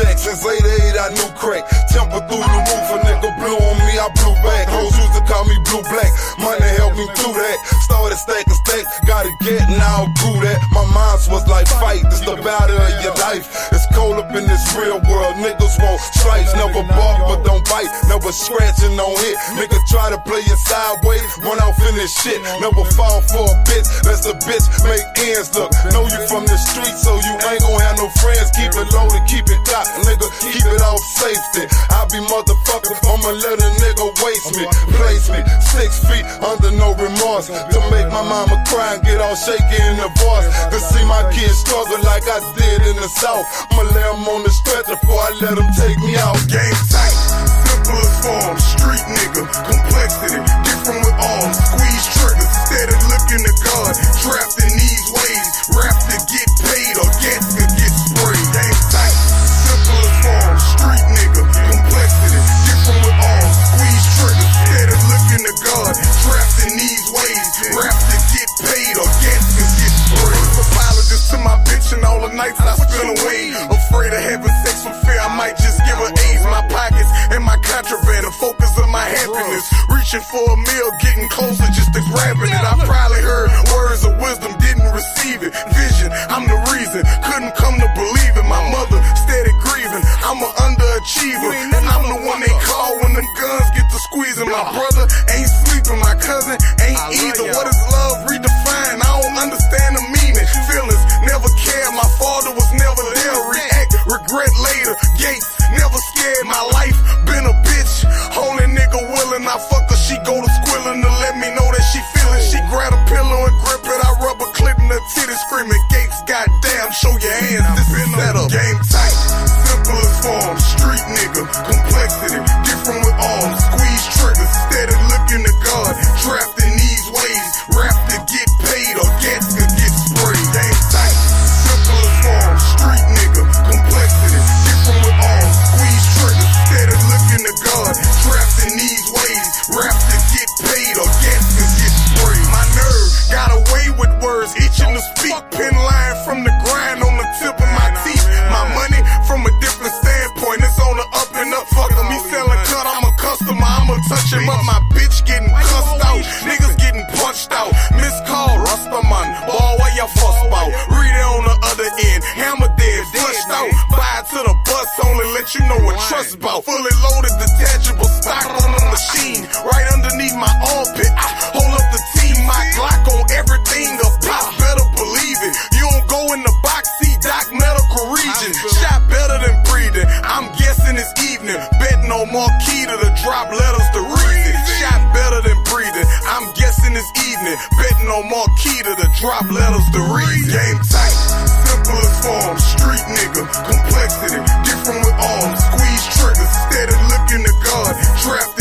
Since 88, I knew crack. Temper through the roof, a nigga blew on me, I blew back. Hoes used to call your life. It's cold up in this real world, niggas won't stripes. Never bark, but don't bite. Never scratching, don't hit. Nigga try to play you sideways, run off in this shit. Never fall for a bitch, that's a bitch make ends look. Know you from the street, so you ain't gon' have no friends. Keep it low to keep it cocked, nigga. Keep it off safety. I be motherfucker, I'ma let a nigga waste me. Place me six feet under To make my mama cry and get all shaky in the voice. To see my kids struggle like I did in the south. I'ma lay them on the stretcher before I let them take me out. Game tight, simplest form, street nigga, complexity, Reaching for a meal, getting closer just to grabbing it. I probably heard words of wisdom, didn't receive it. Vision, I'm the reason, couldn't come to believe it. My mother steady grieving, I'm an underachiever, and I'm the one they call when them guns get to squeezing. My brother ain't sleeping, my cousin ain't either. What is love redefined? I don't understand the meaning. Feelings never cared, my father was never there. React, regret later. Gates never scared. My life words, itching to speak. Pen line from the grind on the tip of my teeth. My money from a different standpoint, it's on the up and up. Fuck 'em, he selling cut, I'm a customer, I'ma touch him up. My bitch getting cussed out, niggas getting punched out. Miss call, Rastaman, ball where your fuss about. Read it on the other end, hammer dead, flushed out. Buy to the bus, only let you know what trust about. Fully loaded, detachable stock on the machine, right underneath my armpit. bet no more key to drop letters to reason. Shot better than breathing. I'm guessing this evening. no more key to drop letters to reason. Game tight. Simple as form. Street nigga. Complexity. Different with arms. Squeeze triggers. Steady looking to God. Trapped